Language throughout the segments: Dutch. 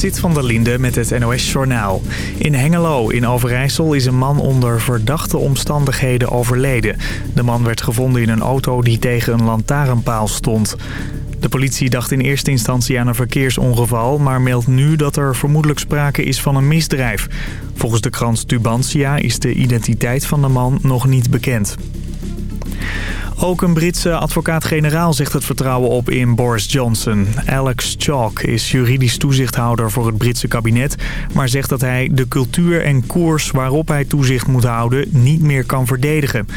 Zit van der Linde met het NOS-journaal. In Hengelo in Overijssel is een man onder verdachte omstandigheden overleden. De man werd gevonden in een auto die tegen een lantaarnpaal stond. De politie dacht in eerste instantie aan een verkeersongeval... maar meldt nu dat er vermoedelijk sprake is van een misdrijf. Volgens de krant Tubantia is de identiteit van de man nog niet bekend. Ook een Britse advocaat-generaal zegt het vertrouwen op in Boris Johnson. Alex Chalk is juridisch toezichthouder voor het Britse kabinet... maar zegt dat hij de cultuur en koers waarop hij toezicht moet houden niet meer kan verdedigen.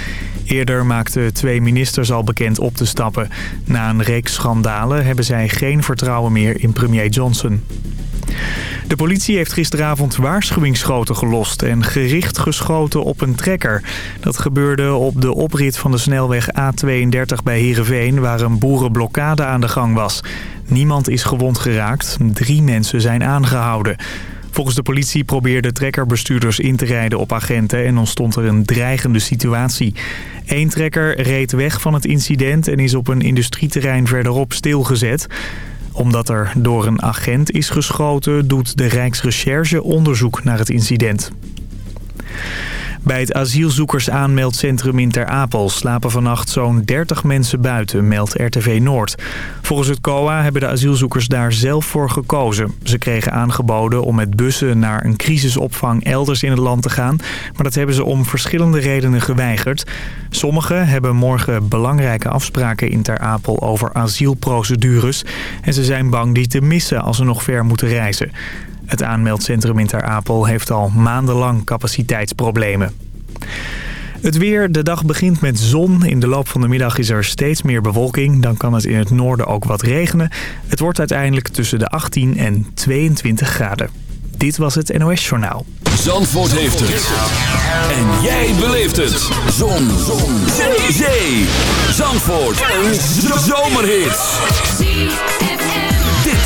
Eerder maakten twee ministers al bekend op te stappen. Na een reeks schandalen hebben zij geen vertrouwen meer in premier Johnson. De politie heeft gisteravond waarschuwingsschoten gelost en gericht geschoten op een trekker. Dat gebeurde op de oprit van de snelweg A32 bij Heerenveen, waar een boerenblokkade aan de gang was. Niemand is gewond geraakt, drie mensen zijn aangehouden. Volgens de politie probeerden trekkerbestuurders in te rijden op agenten en ontstond er een dreigende situatie. Eén trekker reed weg van het incident en is op een industrieterrein verderop stilgezet omdat er door een agent is geschoten, doet de Rijksrecherche onderzoek naar het incident. Bij het asielzoekersaanmeldcentrum in Ter Apel slapen vannacht zo'n 30 mensen buiten, meldt RTV Noord. Volgens het COA hebben de asielzoekers daar zelf voor gekozen. Ze kregen aangeboden om met bussen naar een crisisopvang elders in het land te gaan. Maar dat hebben ze om verschillende redenen geweigerd. Sommigen hebben morgen belangrijke afspraken in Ter Apel over asielprocedures. En ze zijn bang die te missen als ze nog ver moeten reizen. Het aanmeldcentrum in Ter Apel heeft al maandenlang capaciteitsproblemen. Het weer, de dag begint met zon. In de loop van de middag is er steeds meer bewolking. Dan kan het in het noorden ook wat regenen. Het wordt uiteindelijk tussen de 18 en 22 graden. Dit was het NOS Journaal. Zandvoort heeft het. En jij beleeft het. Zon. zon. Zee. Zandvoort. Een zomerhit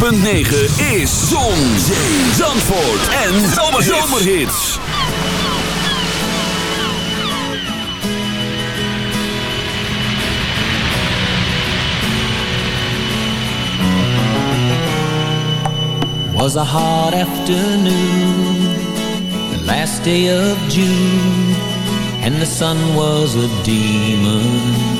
106.9 is Zon, Zandvoort en Zomerhits. Was a hot afternoon, the last day of June, and the sun was a demon.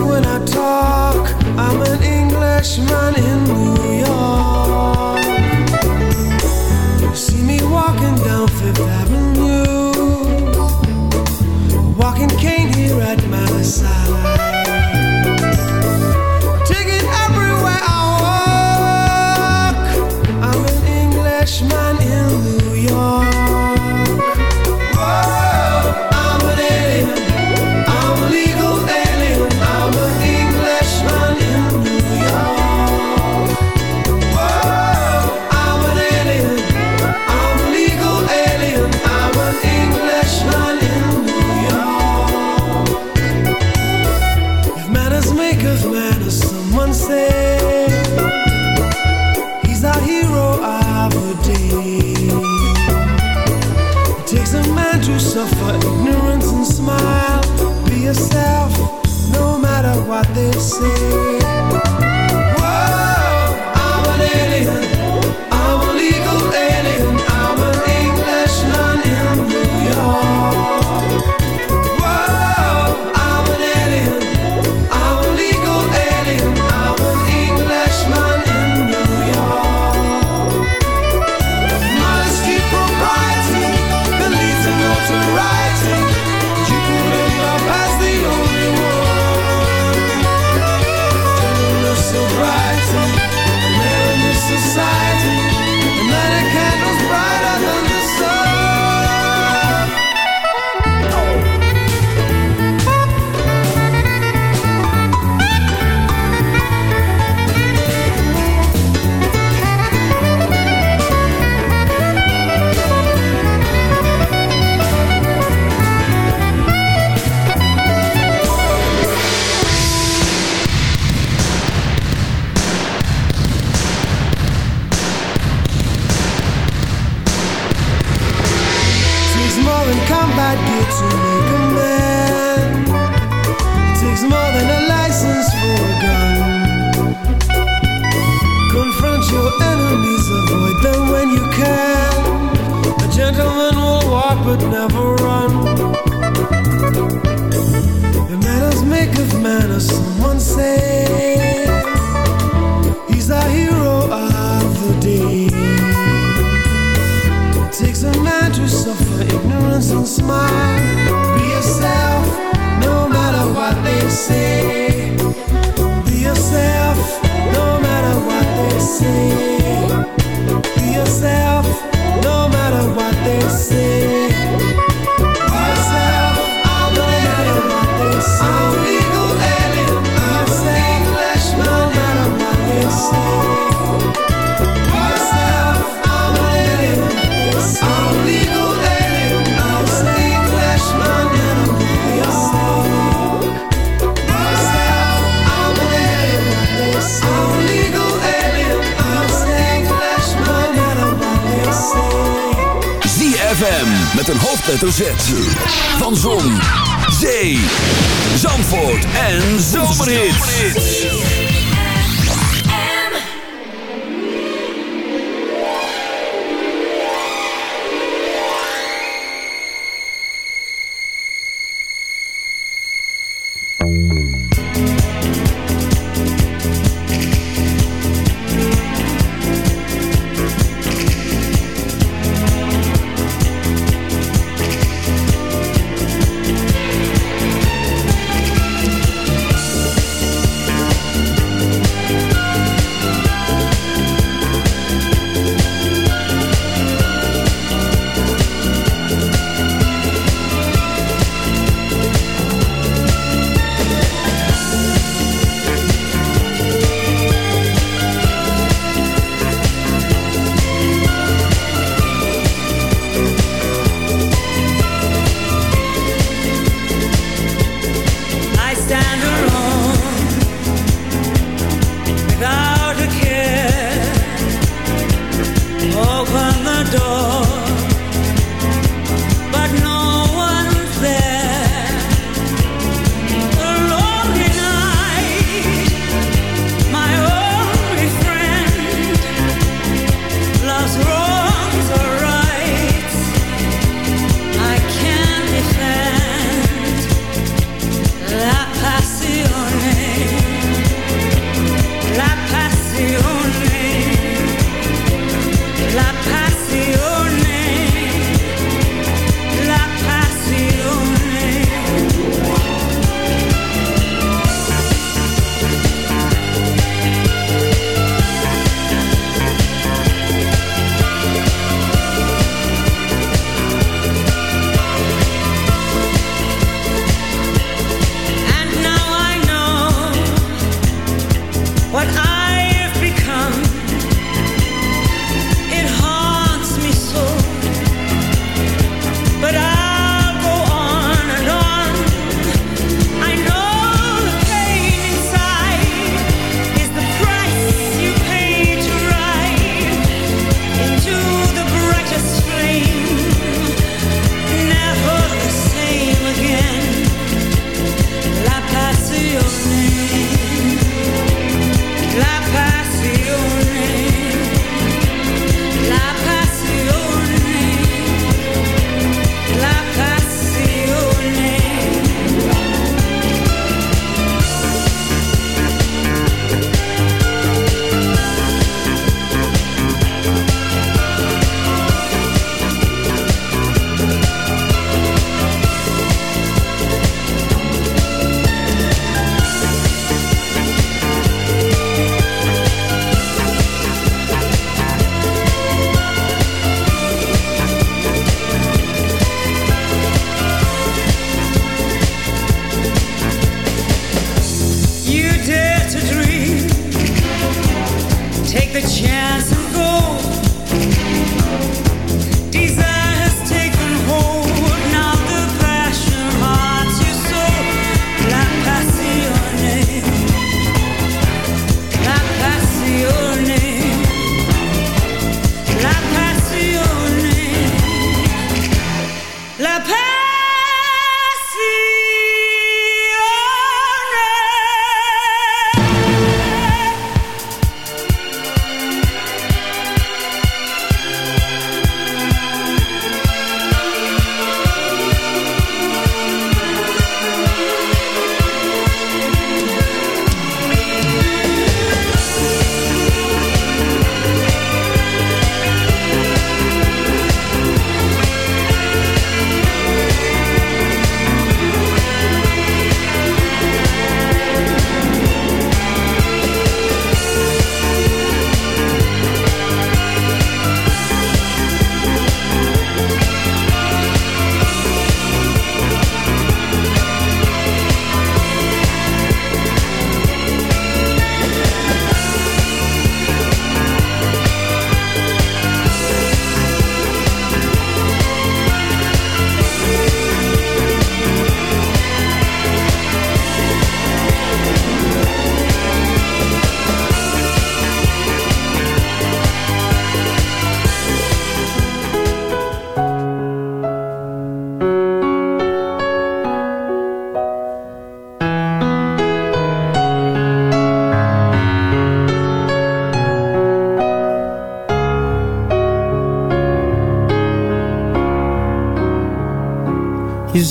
when I talk, I'm an Englishman in New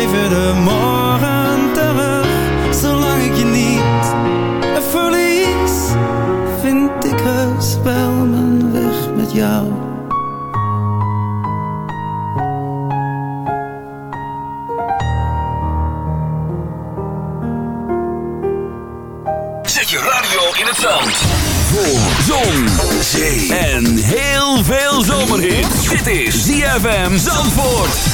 je de morgen terug Zolang ik je niet verlies Vind ik heus wel mijn weg met jou Zet je radio in het zand. Voor zon, zee en heel veel zomerhit. Dit is ZFM Zandvoort.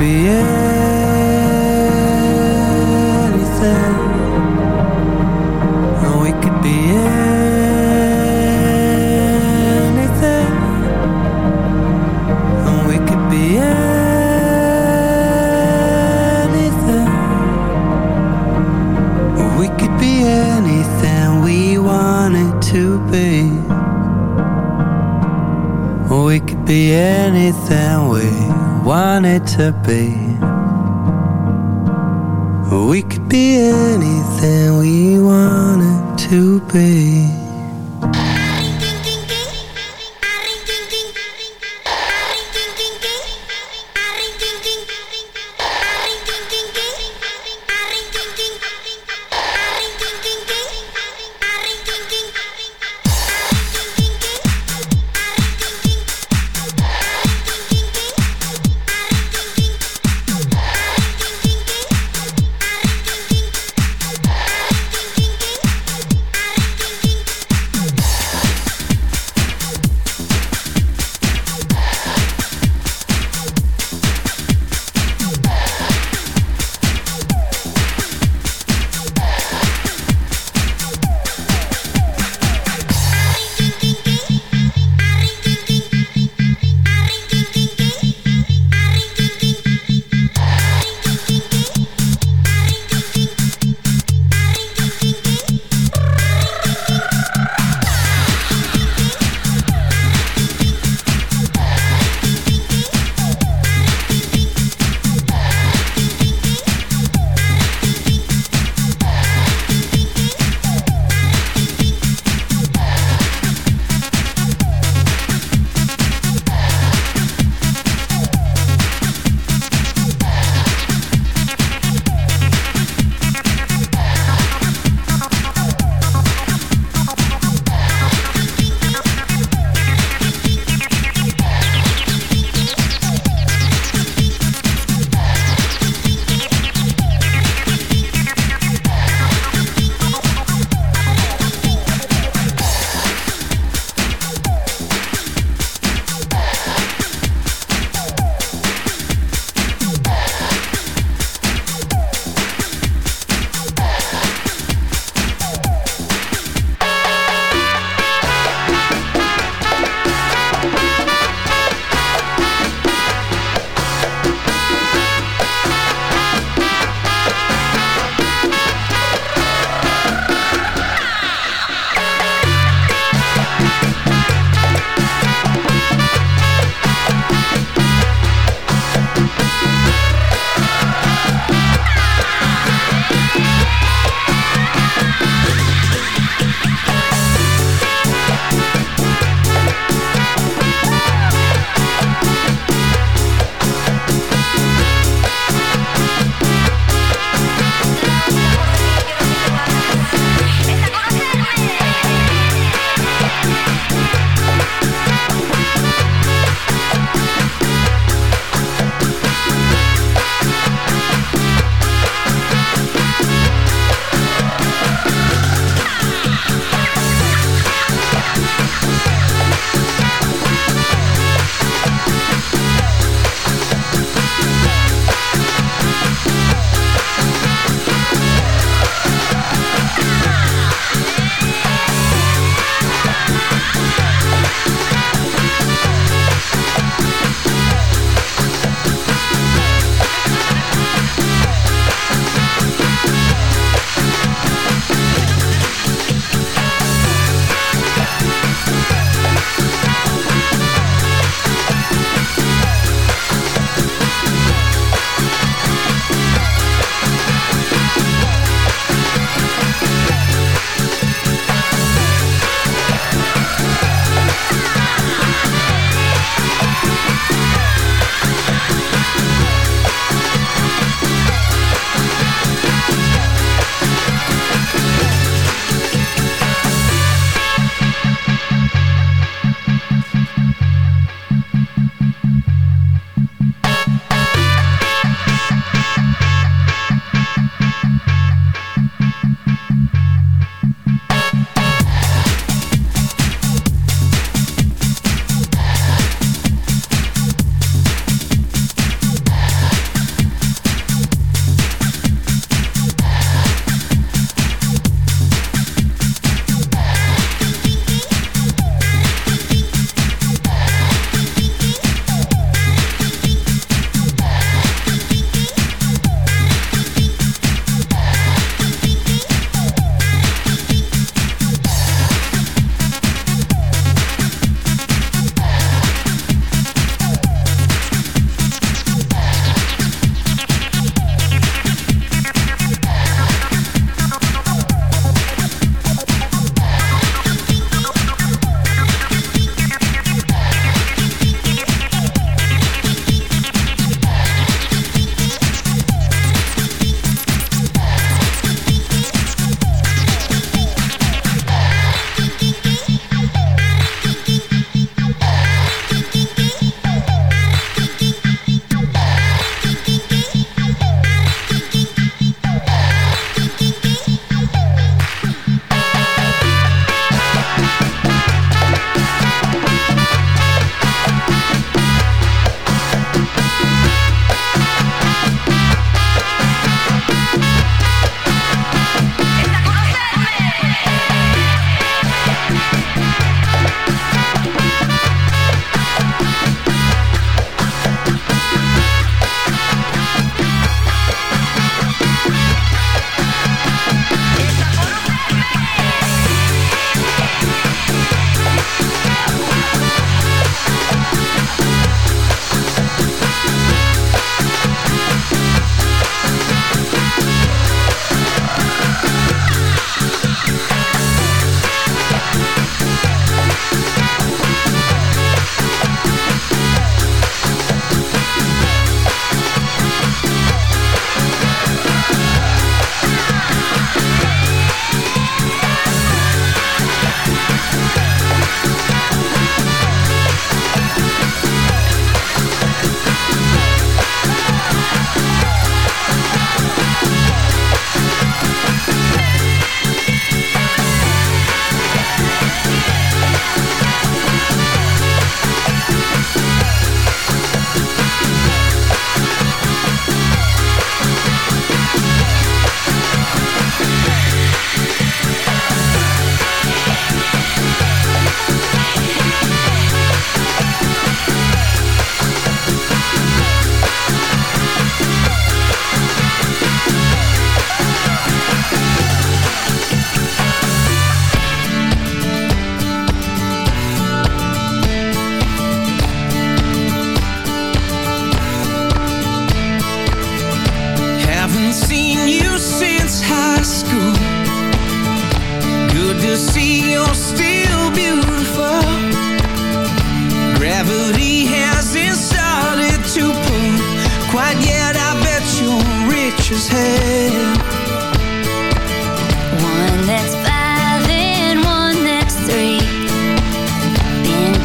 Be anything. We could be anything. We could be anything. We could be anything we wanted to be. We could be anything wanted to be. We could be anything we wanted to be.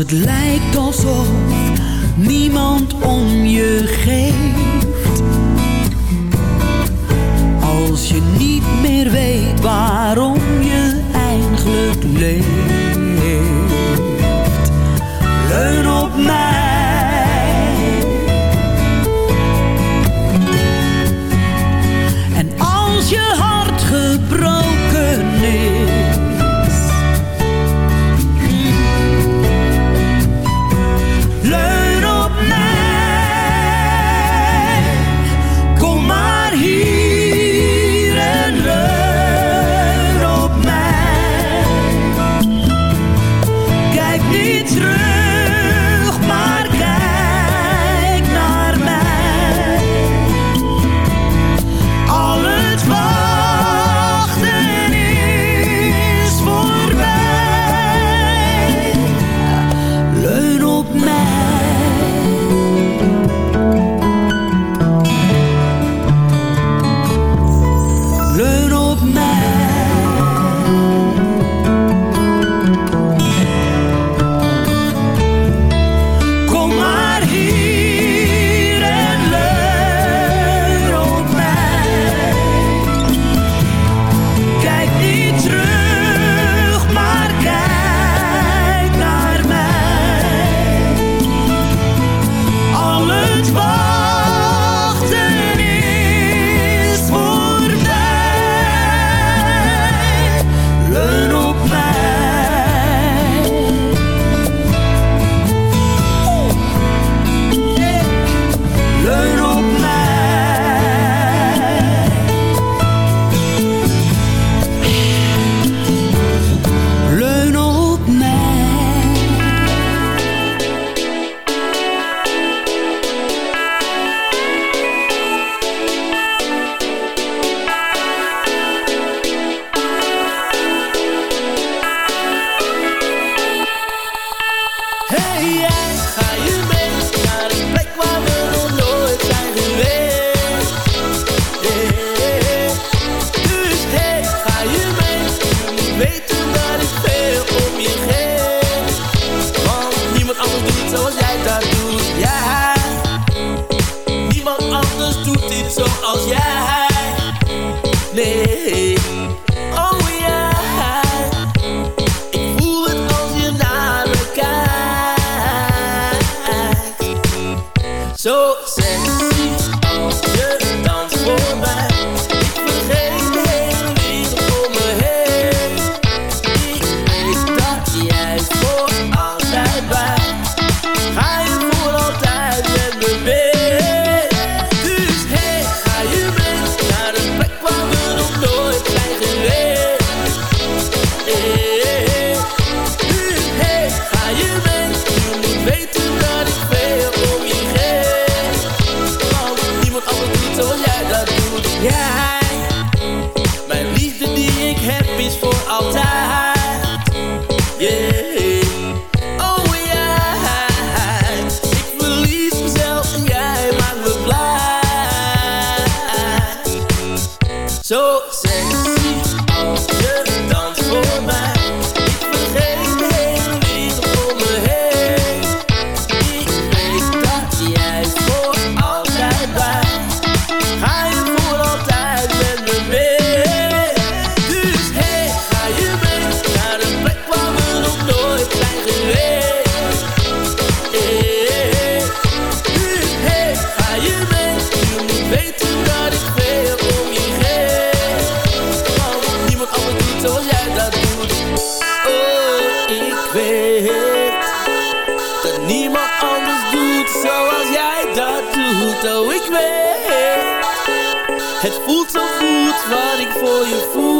het lijkt alsof Het voelt zo goed wat ik voor je voel.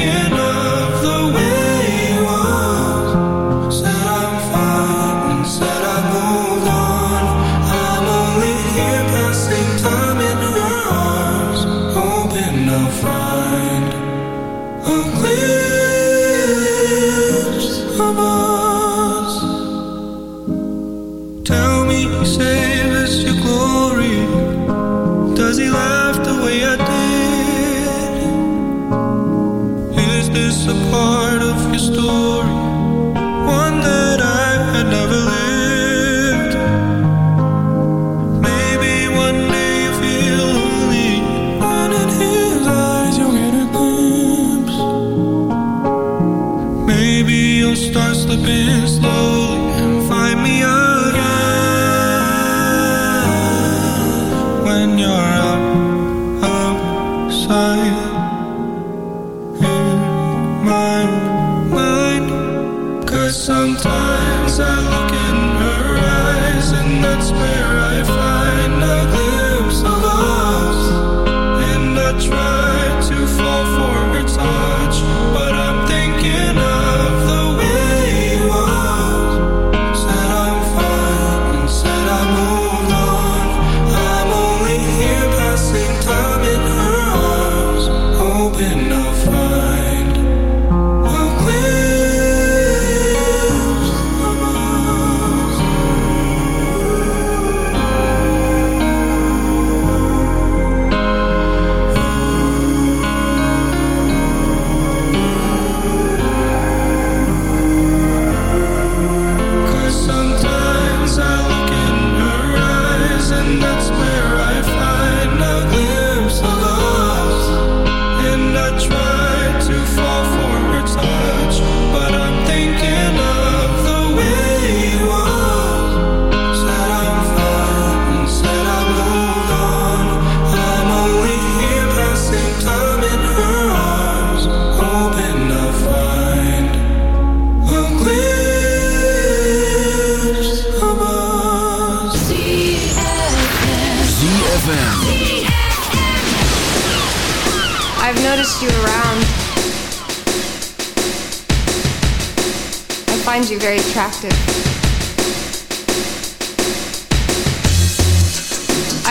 can